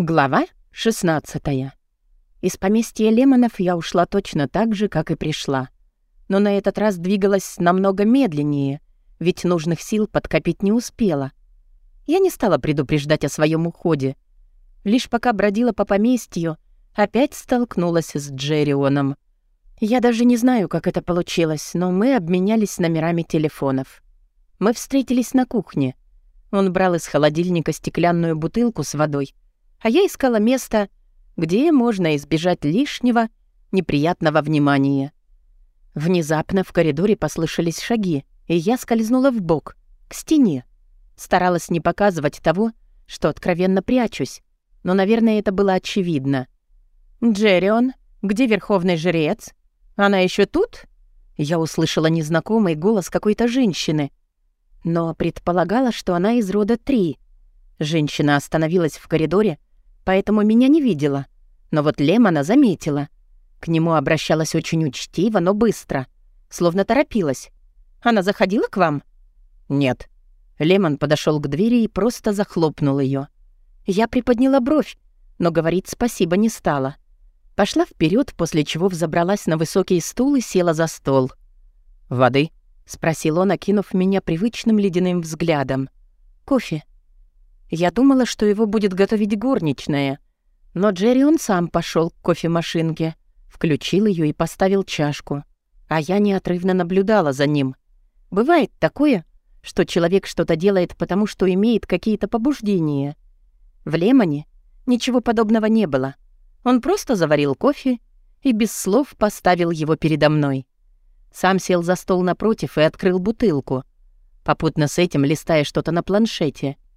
Глава 16 Из поместья Лемонов я ушла точно так же, как и пришла. Но на этот раз двигалась намного медленнее, ведь нужных сил подкопить не успела. Я не стала предупреждать о своем уходе. Лишь пока бродила по поместью, опять столкнулась с Джеррионом. Я даже не знаю, как это получилось, но мы обменялись номерами телефонов. Мы встретились на кухне. Он брал из холодильника стеклянную бутылку с водой — а я искала место, где можно избежать лишнего, неприятного внимания. Внезапно в коридоре послышались шаги, и я скользнула в бок к стене. Старалась не показывать того, что откровенно прячусь, но, наверное, это было очевидно. «Джеррион, где верховный жрец? Она еще тут?» Я услышала незнакомый голос какой-то женщины, но предполагала, что она из рода Три. Женщина остановилась в коридоре, поэтому меня не видела. Но вот Лемона заметила. К нему обращалась очень учтиво, но быстро, словно торопилась. «Она заходила к вам?» «Нет». Лемон подошел к двери и просто захлопнул ее. Я приподняла бровь, но говорить спасибо не стала. Пошла вперед, после чего взобралась на высокий стул и села за стол. «Воды?» — спросил он, окинув меня привычным ледяным взглядом. «Кофе», я думала, что его будет готовить горничная. Но Джерри он сам пошел к кофемашинке, включил ее и поставил чашку. А я неотрывно наблюдала за ним. Бывает такое, что человек что-то делает потому, что имеет какие-то побуждения. В Лемоне ничего подобного не было. Он просто заварил кофе и без слов поставил его передо мной. Сам сел за стол напротив и открыл бутылку, попутно с этим листая что-то на планшете —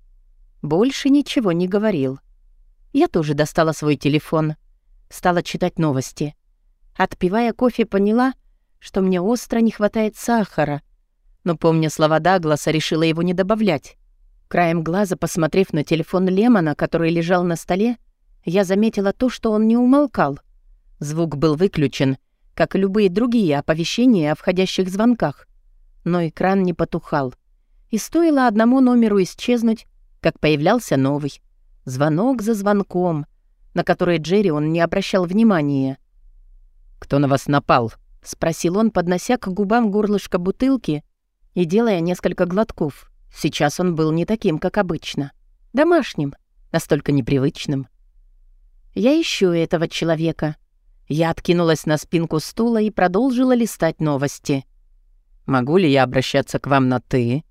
больше ничего не говорил. Я тоже достала свой телефон. Стала читать новости. Отпивая кофе, поняла, что мне остро не хватает сахара. Но, помня слова Дагласа, решила его не добавлять. Краем глаза, посмотрев на телефон Лемона, который лежал на столе, я заметила то, что он не умолкал. Звук был выключен, как и любые другие оповещения о входящих звонках. Но экран не потухал. И стоило одному номеру исчезнуть, как появлялся новый. Звонок за звонком, на который Джерри он не обращал внимания. «Кто на вас напал?» — спросил он, поднося к губам горлышко бутылки и делая несколько глотков. Сейчас он был не таким, как обычно. Домашним, настолько непривычным. «Я ищу этого человека». Я откинулась на спинку стула и продолжила листать новости. «Могу ли я обращаться к вам на «ты»?»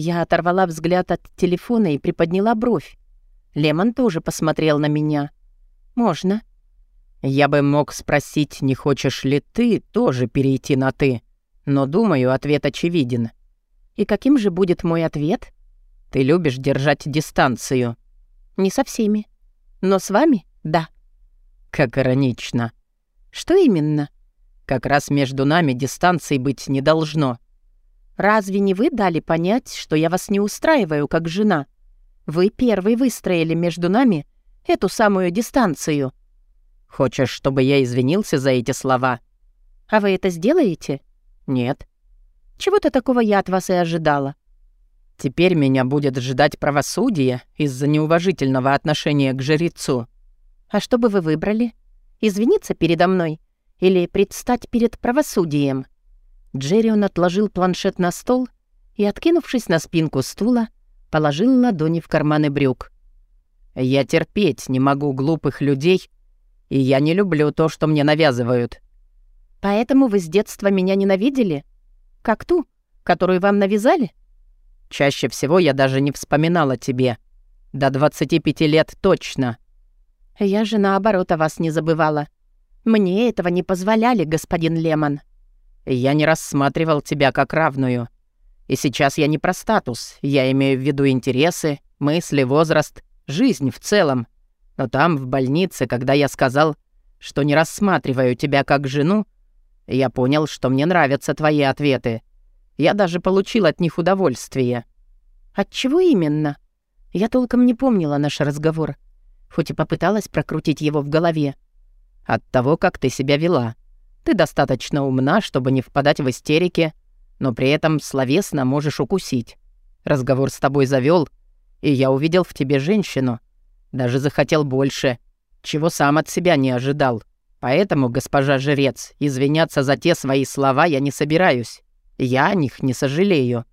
Я оторвала взгляд от телефона и приподняла бровь. Лемон тоже посмотрел на меня. «Можно?» «Я бы мог спросить, не хочешь ли ты тоже перейти на «ты», но, думаю, ответ очевиден». «И каким же будет мой ответ?» «Ты любишь держать дистанцию». «Не со всеми. Но с вами — да». «Как иронично». «Что именно?» «Как раз между нами дистанции быть не должно». Разве не вы дали понять, что я вас не устраиваю как жена? Вы первый выстроили между нами эту самую дистанцию. Хочешь, чтобы я извинился за эти слова? А вы это сделаете? Нет. Чего-то такого я от вас и ожидала. Теперь меня будет ждать правосудие из-за неуважительного отношения к жрецу. А что бы вы выбрали? Извиниться передо мной или предстать перед правосудием?» Джеррион отложил планшет на стол и, откинувшись на спинку стула, положил ладони в карманы брюк. «Я терпеть не могу глупых людей, и я не люблю то, что мне навязывают». «Поэтому вы с детства меня ненавидели? Как ту, которую вам навязали?» «Чаще всего я даже не вспоминала тебе. До 25 лет точно». «Я же наоборот о вас не забывала. Мне этого не позволяли, господин Лемон». Я не рассматривал тебя как равную. И сейчас я не про статус, я имею в виду интересы, мысли, возраст, жизнь в целом. Но там, в больнице, когда я сказал, что не рассматриваю тебя как жену, я понял, что мне нравятся твои ответы. Я даже получил от них удовольствие. От чего именно? Я толком не помнила наш разговор, хоть и попыталась прокрутить его в голове. От того, как ты себя вела. Ты достаточно умна, чтобы не впадать в истерики, но при этом словесно можешь укусить. Разговор с тобой завёл, и я увидел в тебе женщину. Даже захотел больше, чего сам от себя не ожидал. Поэтому, госпожа жрец, извиняться за те свои слова я не собираюсь. Я о них не сожалею».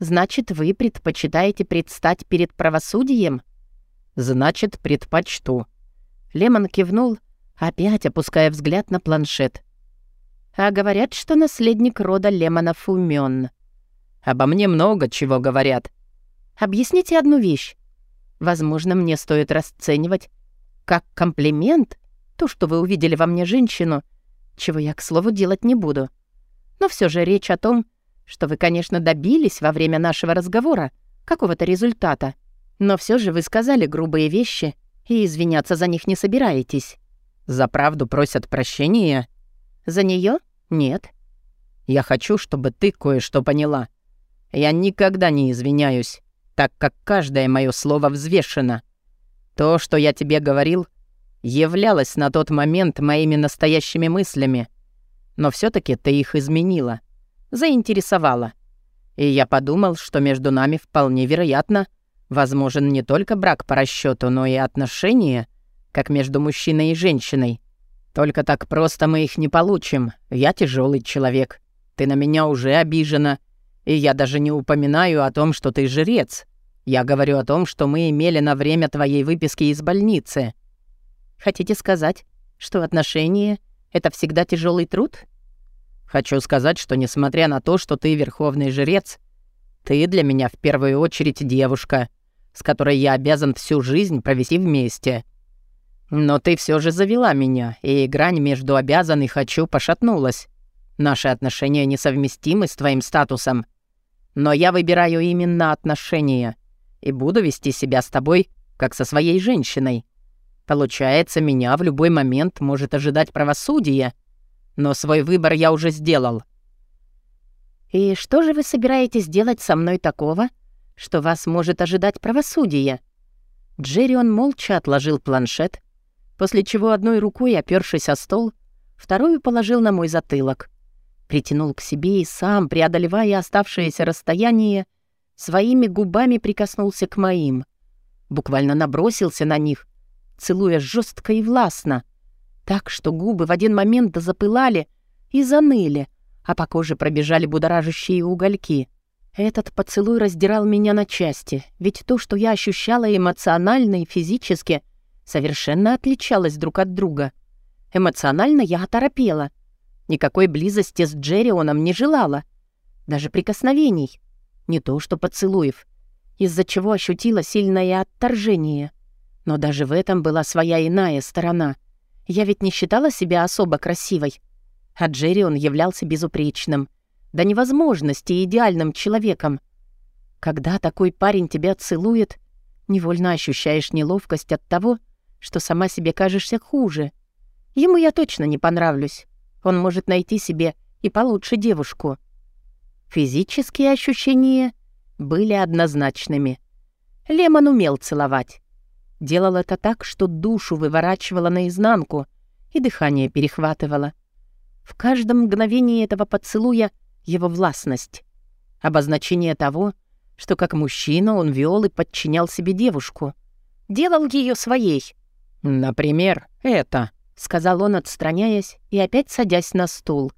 «Значит, вы предпочитаете предстать перед правосудием?» «Значит, предпочту». Лемон кивнул, опять опуская взгляд на планшет. «А говорят, что наследник рода Лемонов умен». «Обо мне много чего говорят». «Объясните одну вещь. Возможно, мне стоит расценивать как комплимент то, что вы увидели во мне женщину, чего я, к слову, делать не буду. Но все же речь о том, что вы, конечно, добились во время нашего разговора какого-то результата. Но все же вы сказали грубые вещи и извиняться за них не собираетесь. За правду просят прощения? За нее? Нет. Я хочу, чтобы ты кое-что поняла. Я никогда не извиняюсь, так как каждое мое слово взвешено. То, что я тебе говорил, являлось на тот момент моими настоящими мыслями. Но все таки ты их изменила, заинтересовала. И я подумал, что между нами вполне вероятно возможен не только брак по расчету, но и отношения, как между мужчиной и женщиной. Только так просто мы их не получим. Я тяжелый человек. Ты на меня уже обижена. И я даже не упоминаю о том, что ты жрец. Я говорю о том, что мы имели на время твоей выписки из больницы. Хотите сказать, что отношения — это всегда тяжелый труд? Хочу сказать, что несмотря на то, что ты верховный жрец, ты для меня в первую очередь девушка, с которой я обязан всю жизнь провести вместе. Но ты все же завела меня, и грань между обязан и хочу пошатнулась. Наши отношения несовместимы с твоим статусом. Но я выбираю именно отношения — и буду вести себя с тобой, как со своей женщиной. Получается, меня в любой момент может ожидать правосудие, но свой выбор я уже сделал». «И что же вы собираетесь делать со мной такого, что вас может ожидать правосудие?» Джеррион молча отложил планшет, после чего одной рукой, опёршись о стол, вторую положил на мой затылок. Притянул к себе и сам, преодолевая оставшееся расстояние, своими губами прикоснулся к моим. Буквально набросился на них, целуя жестко и властно, так что губы в один момент запылали и заныли, а по коже пробежали будоражащие угольки. Этот поцелуй раздирал меня на части, ведь то, что я ощущала эмоционально и физически, совершенно отличалось друг от друга. Эмоционально я оторопела. Никакой близости с Джеррионом не желала. Даже прикосновений — не то что поцелуев, из-за чего ощутила сильное отторжение. Но даже в этом была своя иная сторона. Я ведь не считала себя особо красивой. А Джерри он являлся безупречным, до невозможности идеальным человеком. Когда такой парень тебя целует, невольно ощущаешь неловкость от того, что сама себе кажешься хуже. Ему я точно не понравлюсь. Он может найти себе и получше девушку. Физические ощущения были однозначными. Лемон умел целовать. Делал это так, что душу выворачивало наизнанку и дыхание перехватывало. В каждом мгновении этого поцелуя его властность. Обозначение того, что как мужчина он вел и подчинял себе девушку. Делал ее своей. «Например, это», — сказал он, отстраняясь и опять садясь на стул.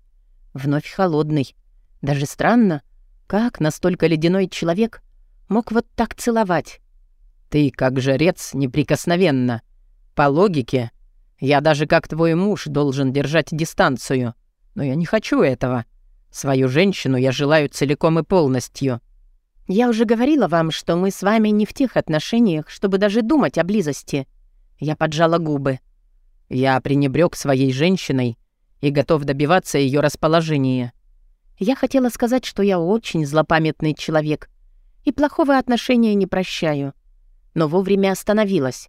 Вновь холодный, даже странно, как настолько ледяной человек мог вот так целовать. «Ты, как жрец, неприкосновенно. По логике, я даже как твой муж должен держать дистанцию. Но я не хочу этого. Свою женщину я желаю целиком и полностью». «Я уже говорила вам, что мы с вами не в тех отношениях, чтобы даже думать о близости». Я поджала губы. «Я пренебрег своей женщиной и готов добиваться ее расположения. Я хотела сказать, что я очень злопамятный человек и плохого отношения не прощаю, но вовремя остановилась.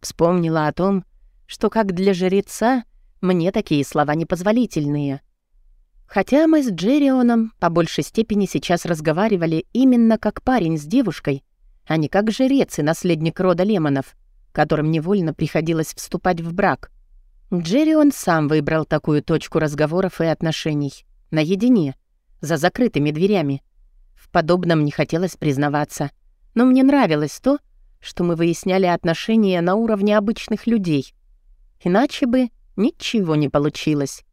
Вспомнила о том, что как для жреца мне такие слова непозволительные. Хотя мы с Джеррионом по большей степени сейчас разговаривали именно как парень с девушкой, а не как жрец и наследник рода Лемонов, которым невольно приходилось вступать в брак. Джеррион сам выбрал такую точку разговоров и отношений — наедине, за закрытыми дверями. В подобном не хотелось признаваться, но мне нравилось то, что мы выясняли отношения на уровне обычных людей. Иначе бы ничего не получилось.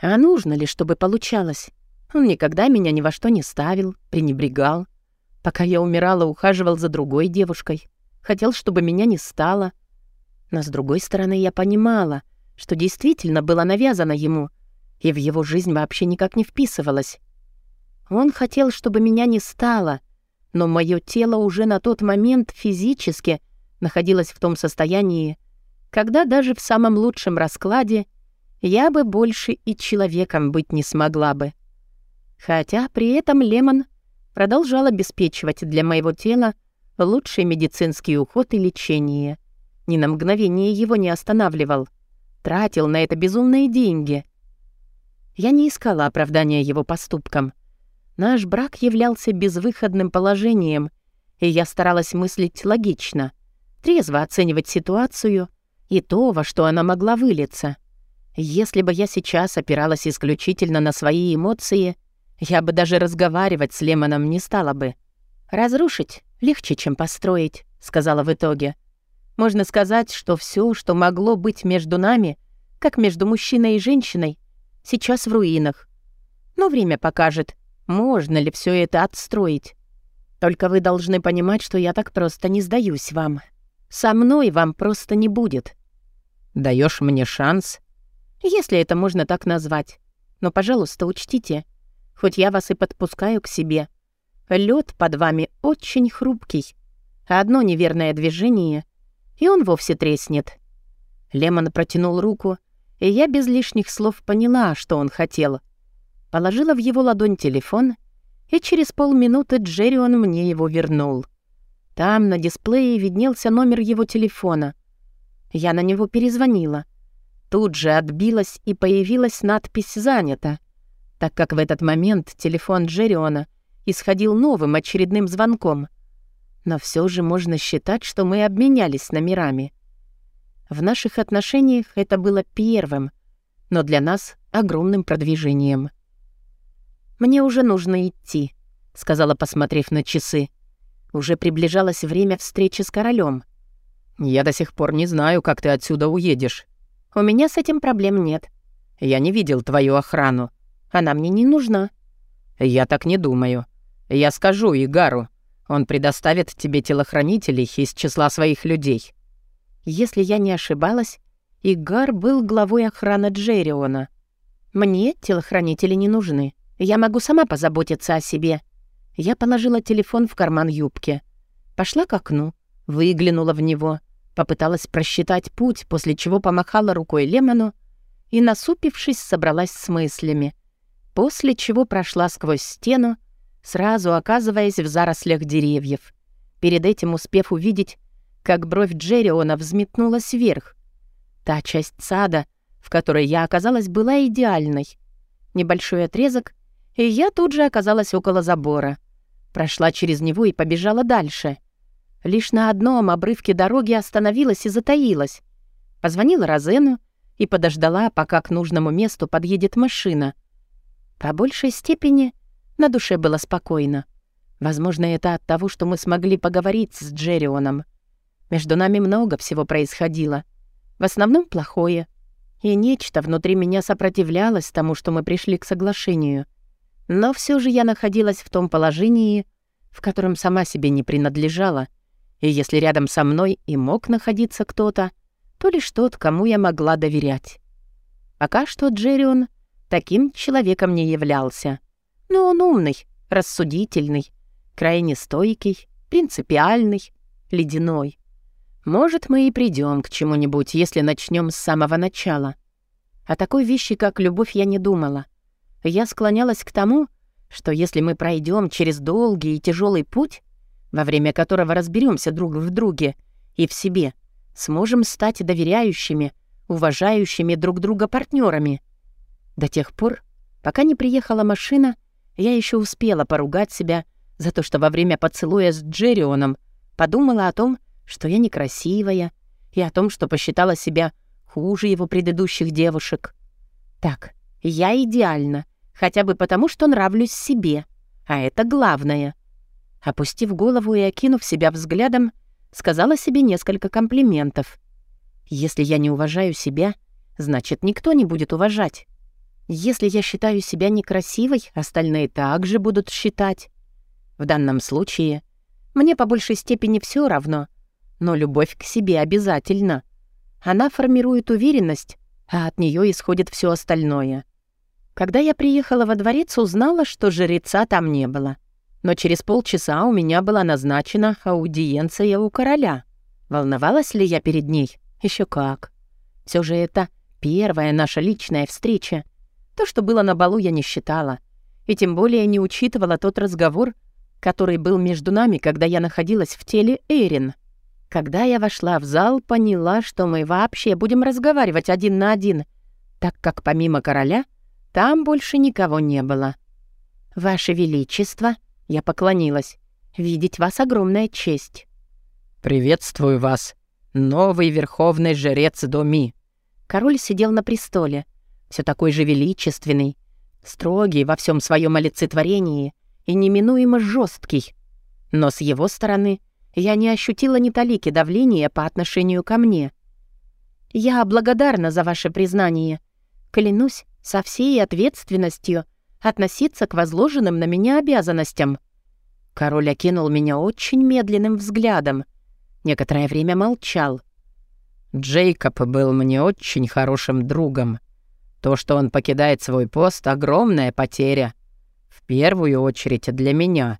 А нужно ли, чтобы получалось? Он никогда меня ни во что не ставил, пренебрегал. Пока я умирала, ухаживал за другой девушкой. Хотел, чтобы меня не стало. Но с другой стороны, я понимала, что действительно было навязано ему, и в его жизнь вообще никак не вписывалось. Он хотел, чтобы меня не стало, но мое тело уже на тот момент физически находилось в том состоянии, когда даже в самом лучшем раскладе я бы больше и человеком быть не смогла бы. Хотя при этом Лемон продолжал обеспечивать для моего тела лучший медицинский уход и лечение. Ни на мгновение его не останавливал. Тратил на это безумные деньги. Я не искала оправдания его поступкам. Наш брак являлся безвыходным положением, и я старалась мыслить логично, трезво оценивать ситуацию и то, во что она могла вылиться. Если бы я сейчас опиралась исключительно на свои эмоции, я бы даже разговаривать с Лемоном не стала бы. «Разрушить легче, чем построить», — сказала в итоге. «Можно сказать, что все, что могло быть между нами, как между мужчиной и женщиной, сейчас в руинах. Но время покажет, можно ли все это отстроить. Только вы должны понимать, что я так просто не сдаюсь вам. Со мной вам просто не будет». Даешь мне шанс?» «Если это можно так назвать. Но, пожалуйста, учтите — хоть я вас и подпускаю к себе. Лед под вами очень хрупкий. Одно неверное движение, и он вовсе треснет. Лемон протянул руку, и я без лишних слов поняла, что он хотел. Положила в его ладонь телефон, и через полминуты Джеррион мне его вернул. Там на дисплее виднелся номер его телефона. Я на него перезвонила. Тут же отбилась и появилась надпись «Занято» так как в этот момент телефон Джерриона исходил новым очередным звонком. Но все же можно считать, что мы обменялись номерами. В наших отношениях это было первым, но для нас огромным продвижением. «Мне уже нужно идти», — сказала, посмотрев на часы. Уже приближалось время встречи с королем. «Я до сих пор не знаю, как ты отсюда уедешь». «У меня с этим проблем нет». «Я не видел твою охрану. Она мне не нужна». «Я так не думаю. Я скажу Игару. Он предоставит тебе телохранителей из числа своих людей». Если я не ошибалась, Игар был главой охраны Джерриона. Мне телохранители не нужны. Я могу сама позаботиться о себе. Я положила телефон в карман юбки. Пошла к окну, выглянула в него, попыталась просчитать путь, после чего помахала рукой Лемону и, насупившись, собралась с мыслями — после чего прошла сквозь стену, сразу оказываясь в зарослях деревьев, перед этим успев увидеть, как бровь Джерриона взметнулась вверх. Та часть сада, в которой я оказалась, была идеальной. Небольшой отрезок, и я тут же оказалась около забора. Прошла через него и побежала дальше. Лишь на одном обрывке дороги остановилась и затаилась. Позвонила Розену и подождала, пока к нужному месту подъедет машина — по большей степени на душе было спокойно. Возможно, это от того, что мы смогли поговорить с Джеррионом. Между нами много всего происходило. В основном плохое. И нечто внутри меня сопротивлялось тому, что мы пришли к соглашению. Но все же я находилась в том положении, в котором сама себе не принадлежала. И если рядом со мной и мог находиться кто-то, то лишь тот, кому я могла доверять. Пока что Джеррион таким человеком не являлся. Но он умный, рассудительный, крайне стойкий, принципиальный, ледяной. Может, мы и придем к чему-нибудь, если начнем с самого начала. О такой вещи, как любовь, я не думала. Я склонялась к тому, что если мы пройдем через долгий и тяжелый путь, во время которого разберемся друг в друге и в себе, сможем стать доверяющими, уважающими друг друга партнерами — до тех пор, пока не приехала машина, я еще успела поругать себя за то, что во время поцелуя с Джеррионом подумала о том, что я некрасивая, и о том, что посчитала себя хуже его предыдущих девушек. Так, я идеальна, хотя бы потому, что нравлюсь себе, а это главное. Опустив голову и окинув себя взглядом, сказала себе несколько комплиментов. Если я не уважаю себя, значит, никто не будет уважать. Если я считаю себя некрасивой, остальные также будут считать. В данном случае мне по большей степени все равно, но любовь к себе обязательно. Она формирует уверенность, а от нее исходит все остальное. Когда я приехала во дворец, узнала, что жреца там не было. Но через полчаса у меня была назначена аудиенция у короля. Волновалась ли я перед ней? Еще как. Все же это первая наша личная встреча. То, что было на балу, я не считала. И тем более не учитывала тот разговор, который был между нами, когда я находилась в теле Эрин. Когда я вошла в зал, поняла, что мы вообще будем разговаривать один на один, так как помимо короля там больше никого не было. «Ваше Величество», — я поклонилась, — «видеть вас огромная честь». «Приветствую вас, новый верховный жрец Доми». Король сидел на престоле, все такой же величественный, строгий во всем своем олицетворении — и неминуемо жесткий. Но с его стороны я не ощутила ни талики давления по отношению ко мне. Я благодарна за ваше признание. Клянусь со всей ответственностью относиться к возложенным на меня обязанностям. Король окинул меня очень медленным взглядом. Некоторое время молчал. Джейкоб был мне очень хорошим другом. То, что он покидает свой пост, — огромная потеря первую очередь для меня».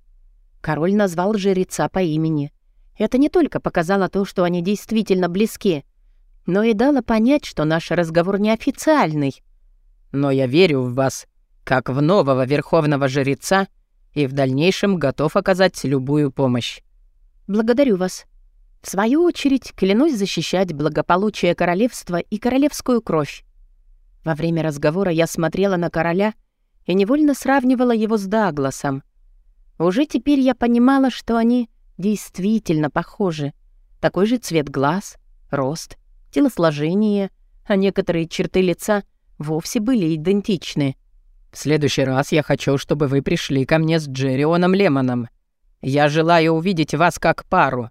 Король назвал жреца по имени. Это не только показало то, что они действительно близки, но и дало понять, что наш разговор неофициальный. «Но я верю в вас, как в нового верховного жреца, и в дальнейшем готов оказать любую помощь». «Благодарю вас. В свою очередь, клянусь защищать благополучие королевства и королевскую кровь». Во время разговора я смотрела на короля — и невольно сравнивала его с Дагласом. Уже теперь я понимала, что они действительно похожи. Такой же цвет глаз, рост, телосложение, а некоторые черты лица вовсе были идентичны. «В следующий раз я хочу, чтобы вы пришли ко мне с Джеррионом Лемоном. Я желаю увидеть вас как пару.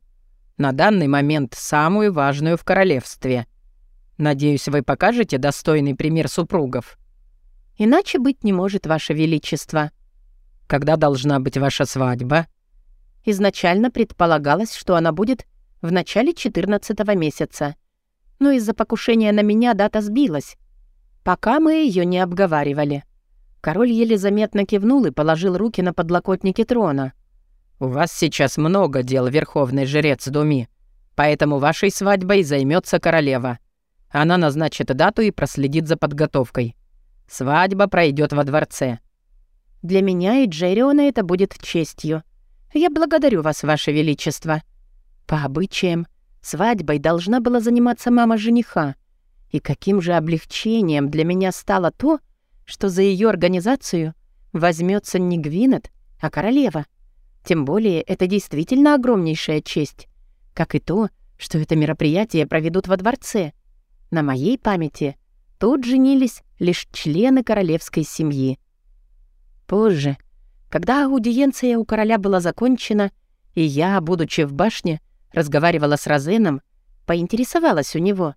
На данный момент самую важную в королевстве. Надеюсь, вы покажете достойный пример супругов». Иначе быть не может, Ваше Величество». «Когда должна быть ваша свадьба?» Изначально предполагалось, что она будет в начале 14 месяца. Но из-за покушения на меня дата сбилась. Пока мы ее не обговаривали. Король еле заметно кивнул и положил руки на подлокотники трона. «У вас сейчас много дел, верховный жрец Думи, поэтому вашей свадьбой займется королева. Она назначит дату и проследит за подготовкой. Свадьба пройдет во дворце». «Для меня и Джерриона это будет честью. Я благодарю вас, ваше величество». По обычаям, свадьбой должна была заниматься мама жениха. И каким же облегчением для меня стало то, что за ее организацию возьмется не Гвинет, а королева. Тем более это действительно огромнейшая честь. Как и то, что это мероприятие проведут во дворце. На моей памяти Тут женились лишь члены королевской семьи. Позже, когда аудиенция у короля была закончена, и я, будучи в башне, разговаривала с Розеном, поинтересовалась у него,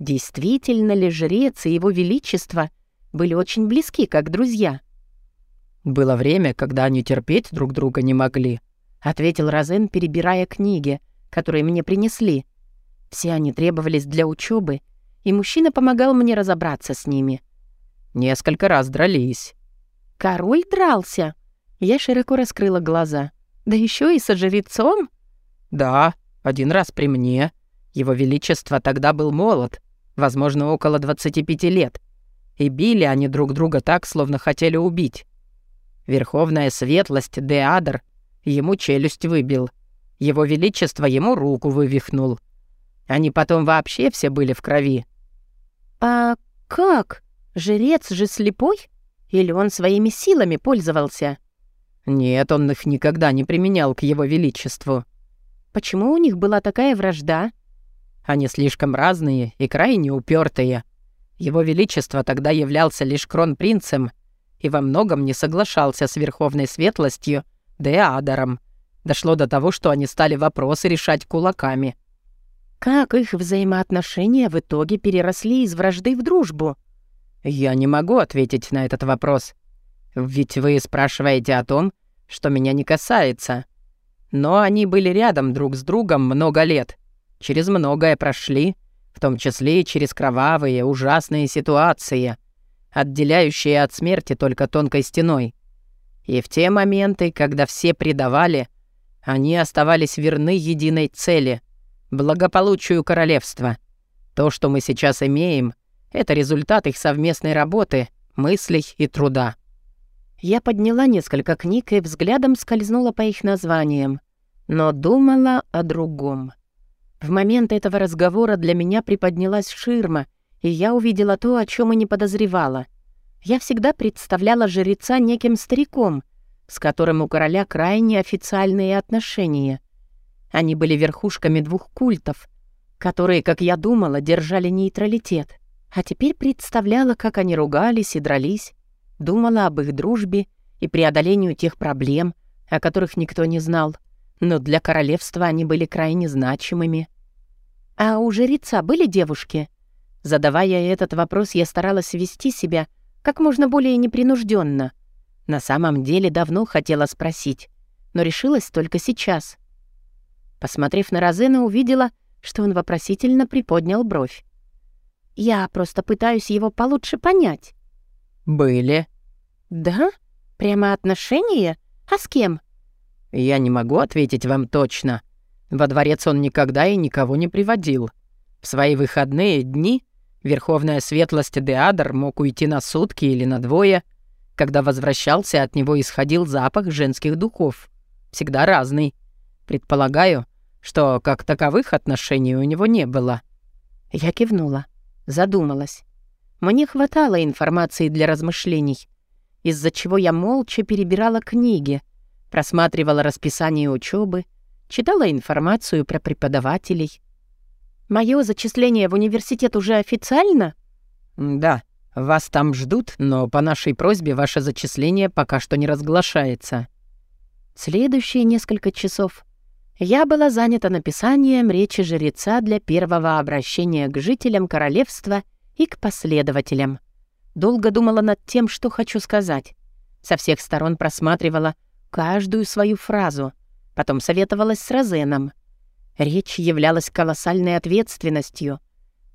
действительно ли жрец и его величество были очень близки, как друзья. «Было время, когда они терпеть друг друга не могли», — ответил Розен, перебирая книги, которые мне принесли. Все они требовались для учебы, и мужчина помогал мне разобраться с ними. Несколько раз дрались. «Король дрался?» Я широко раскрыла глаза. «Да еще и со жрецом?» «Да, один раз при мне. Его Величество тогда был молод, возможно, около 25 лет. И били они друг друга так, словно хотели убить. Верховная светлость Деадр ему челюсть выбил. Его Величество ему руку вывихнул. Они потом вообще все были в крови. «А как? Жрец же слепой? Или он своими силами пользовался?» «Нет, он их никогда не применял к его величеству». «Почему у них была такая вражда?» «Они слишком разные и крайне упертые. Его величество тогда являлся лишь кронпринцем и во многом не соглашался с верховной светлостью Деадором, Дошло до того, что они стали вопросы решать кулаками. Как их взаимоотношения в итоге переросли из вражды в дружбу? Я не могу ответить на этот вопрос. Ведь вы спрашиваете о том, что меня не касается. Но они были рядом друг с другом много лет. Через многое прошли, в том числе и через кровавые, ужасные ситуации, отделяющие от смерти только тонкой стеной. И в те моменты, когда все предавали, они оставались верны единой цели — благополучию королевства. То, что мы сейчас имеем, это результат их совместной работы, мыслей и труда. Я подняла несколько книг и взглядом скользнула по их названиям, но думала о другом. В момент этого разговора для меня приподнялась ширма, и я увидела то, о чем и не подозревала. Я всегда представляла жреца неким стариком, с которым у короля крайне официальные отношения. Они были верхушками двух культов, которые, как я думала, держали нейтралитет. А теперь представляла, как они ругались и дрались, думала об их дружбе и преодолению тех проблем, о которых никто не знал. Но для королевства они были крайне значимыми. «А у жреца были девушки?» Задавая этот вопрос, я старалась вести себя как можно более непринужденно. На самом деле давно хотела спросить, но решилась только сейчас. Посмотрев на Розена, увидела, что он вопросительно приподнял бровь. «Я просто пытаюсь его получше понять». «Были». «Да? Прямо отношения? А с кем?» «Я не могу ответить вам точно. Во дворец он никогда и никого не приводил. В свои выходные дни Верховная Светлость Деадр мог уйти на сутки или на двое. Когда возвращался, от него исходил запах женских духов. Всегда разный. Предполагаю, что как таковых отношений у него не было». Я кивнула, задумалась. Мне хватало информации для размышлений, из-за чего я молча перебирала книги, просматривала расписание учебы, читала информацию про преподавателей. Мое зачисление в университет уже официально? Да, вас там ждут, но по нашей просьбе ваше зачисление пока что не разглашается. Следующие несколько часов я была занята написанием речи жреца для первого обращения к жителям королевства и к последователям. Долго думала над тем, что хочу сказать. Со всех сторон просматривала каждую свою фразу, потом советовалась с Розеном. Речь являлась колоссальной ответственностью,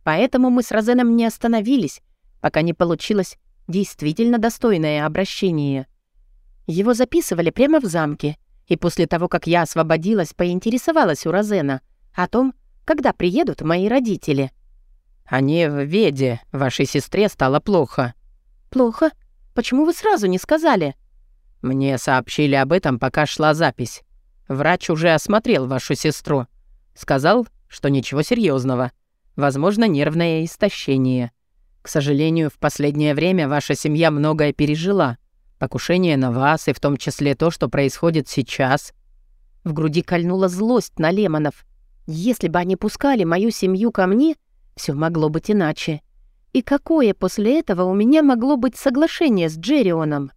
поэтому мы с Розеном не остановились, пока не получилось действительно достойное обращение. Его записывали прямо в замке, и после того, как я освободилась, поинтересовалась у Розена о том, когда приедут мои родители — «Они в Веде. Вашей сестре стало плохо». «Плохо? Почему вы сразу не сказали?» «Мне сообщили об этом, пока шла запись. Врач уже осмотрел вашу сестру. Сказал, что ничего серьезного. Возможно, нервное истощение. К сожалению, в последнее время ваша семья многое пережила. Покушение на вас и в том числе то, что происходит сейчас». В груди кольнула злость на Лемонов. «Если бы они пускали мою семью ко мне, все могло быть иначе. И какое после этого у меня могло быть соглашение с Джеррионом?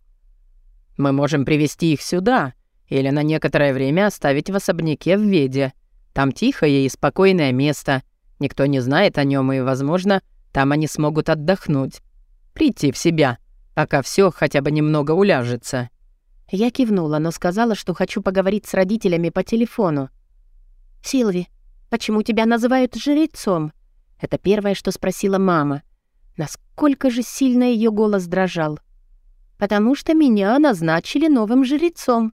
«Мы можем привести их сюда или на некоторое время оставить в особняке в Веде. Там тихое и спокойное место. Никто не знает о нем, и, возможно, там они смогут отдохнуть. Прийти в себя, пока все хотя бы немного уляжется». Я кивнула, но сказала, что хочу поговорить с родителями по телефону. «Силви, почему тебя называют жрецом?» Это первое, что спросила мама. Насколько же сильно ее голос дрожал. «Потому что меня назначили новым жрецом.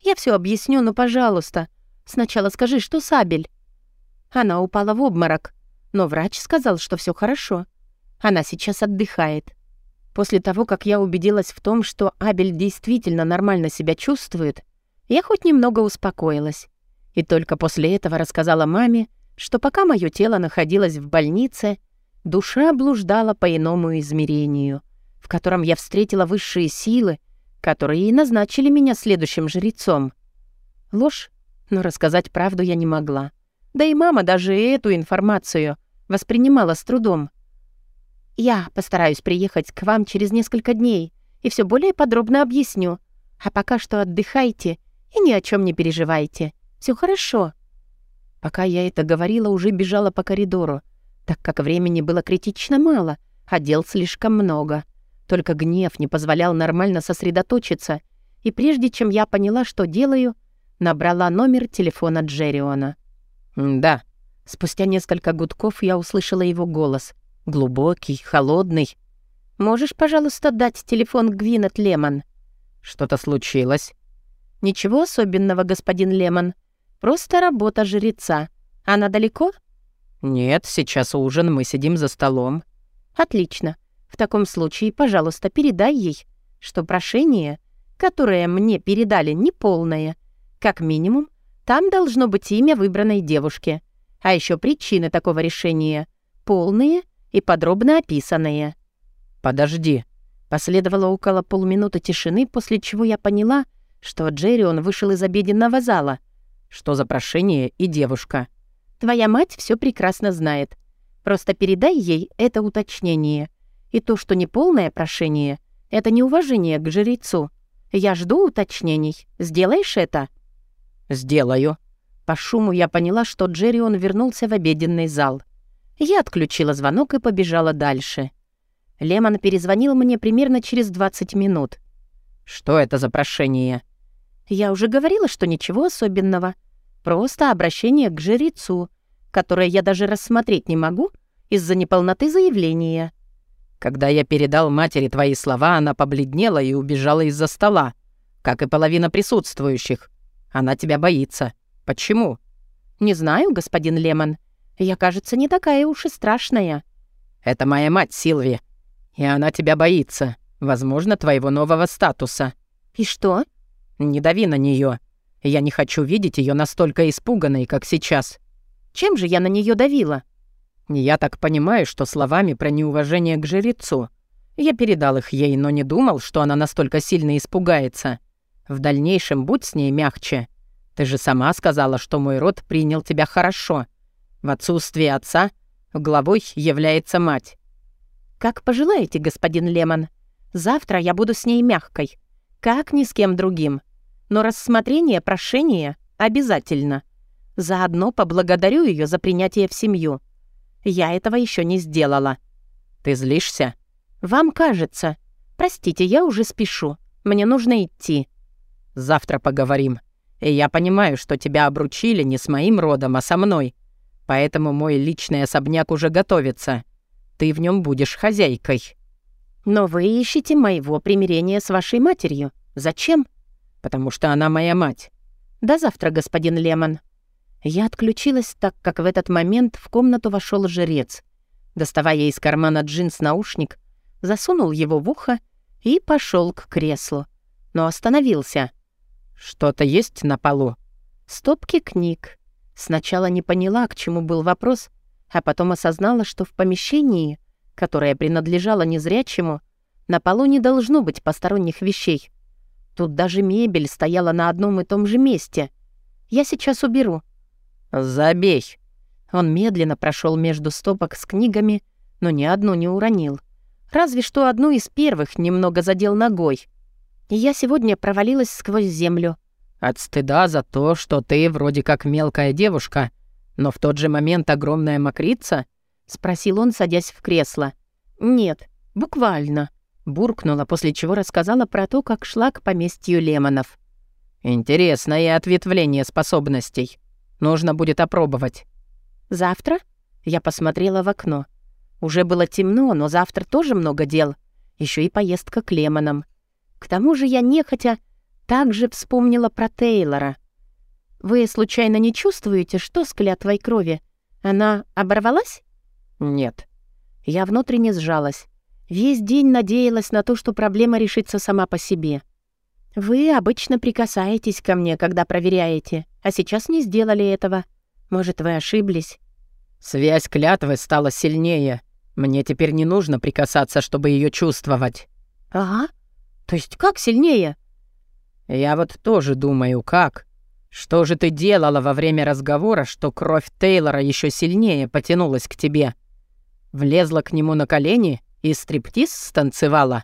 Я все объясню, но, пожалуйста, сначала скажи, что Сабель». Она упала в обморок, но врач сказал, что все хорошо. Она сейчас отдыхает. После того, как я убедилась в том, что Абель действительно нормально себя чувствует, я хоть немного успокоилась. И только после этого рассказала маме, что пока мое тело находилось в больнице, душа блуждала по иному измерению, в котором я встретила высшие силы, которые и назначили меня следующим жрецом. Ложь, но рассказать правду я не могла. Да и мама даже эту информацию воспринимала с трудом. «Я постараюсь приехать к вам через несколько дней и все более подробно объясню. А пока что отдыхайте И ни о чем не переживайте. Все хорошо». Пока я это говорила, уже бежала по коридору, так как времени было критично мало, а дел слишком много. Только гнев не позволял нормально сосредоточиться, и прежде чем я поняла, что делаю, набрала номер телефона Джерриона. «Да». Спустя несколько гудков я услышала его голос. Глубокий, холодный. «Можешь, пожалуйста, дать телефон Гвинет Лемон?» «Что-то случилось?» «Ничего особенного, господин Лемон. Просто работа жреца. Она далеко?» «Нет, сейчас ужин, мы сидим за столом». «Отлично. В таком случае, пожалуйста, передай ей, что прошение, которое мне передали, неполное. Как минимум, там должно быть имя выбранной девушки. А еще причины такого решения. Полные и подробно описанные». «Подожди». Последовало около полминуты тишины, после чего я поняла, что Джеррион вышел из обеденного зала. «Что за прошение и девушка?» «Твоя мать все прекрасно знает. Просто передай ей это уточнение. И то, что неполное прошение, это неуважение к жрецу. Я жду уточнений. Сделаешь это?» «Сделаю». По шуму я поняла, что Джеррион вернулся в обеденный зал. Я отключила звонок и побежала дальше. Лемон перезвонил мне примерно через 20 минут. «Что это за прошение?» «Я уже говорила, что ничего особенного. Просто обращение к жрецу, которое я даже рассмотреть не могу из-за неполноты заявления». Когда я передал матери твои слова, она побледнела и убежала из-за стола, как и половина присутствующих. Она тебя боится. Почему? Не знаю, господин Лемон. Я, кажется, не такая уж и страшная. Это моя мать, Силви. И она тебя боится. Возможно, твоего нового статуса. И что? Не дави на нее. Я не хочу видеть ее настолько испуганной, как сейчас. Чем же я на нее давила? Я так понимаю, что словами про неуважение к жрецу. Я передал их ей, но не думал, что она настолько сильно испугается. В дальнейшем будь с ней мягче. Ты же сама сказала, что мой род принял тебя хорошо. В отсутствие отца главой является мать. Как пожелаете, господин Лемон. Завтра я буду с ней мягкой, как ни с кем другим. Но рассмотрение прошения обязательно. Заодно поблагодарю ее за принятие в семью. Я этого еще не сделала. Ты злишься? Вам кажется. Простите, я уже спешу. Мне нужно идти. Завтра поговорим. И я понимаю, что тебя обручили не с моим родом, а со мной. Поэтому мой личный особняк уже готовится. Ты в нем будешь хозяйкой. Но вы ищете моего примирения с вашей матерью. Зачем? Потому что она моя мать. До завтра, господин Лемон. Я отключилась, так как в этот момент в комнату вошел жрец. Доставая из кармана джинс наушник, засунул его в ухо и пошел к креслу. Но остановился. «Что-то есть на полу?» «Стопки книг». Сначала не поняла, к чему был вопрос, а потом осознала, что в помещении, которое принадлежало незрячему, на полу не должно быть посторонних вещей. Тут даже мебель стояла на одном и том же месте. Я сейчас уберу. «Забей!» Он медленно прошел между стопок с книгами, но ни одну не уронил. Разве что одну из первых немного задел ногой. И я сегодня провалилась сквозь землю. От стыда за то, что ты вроде как мелкая девушка, но в тот же момент огромная мокрица? Спросил он, садясь в кресло. Нет, буквально. Буркнула, после чего рассказала про то, как шла к поместью Лемонов. Интересное ответвление способностей. Нужно будет опробовать. Завтра? Я посмотрела в окно. Уже было темно, но завтра тоже много дел. Еще и поездка к Лемонам. К тому же я нехотя также вспомнила про Тейлора. Вы случайно не чувствуете, что с клятвой крови? Она оборвалась? Нет. Я внутренне сжалась. Весь день надеялась на то, что проблема решится сама по себе. Вы обычно прикасаетесь ко мне, когда проверяете, а сейчас не сделали этого. Может, вы ошиблись? Связь клятвы стала сильнее. Мне теперь не нужно прикасаться, чтобы ее чувствовать. Ага. То есть как сильнее? Я вот тоже думаю, как. Что же ты делала во время разговора, что кровь Тейлора еще сильнее потянулась к тебе? Влезла к нему на колени и стриптиз станцевала?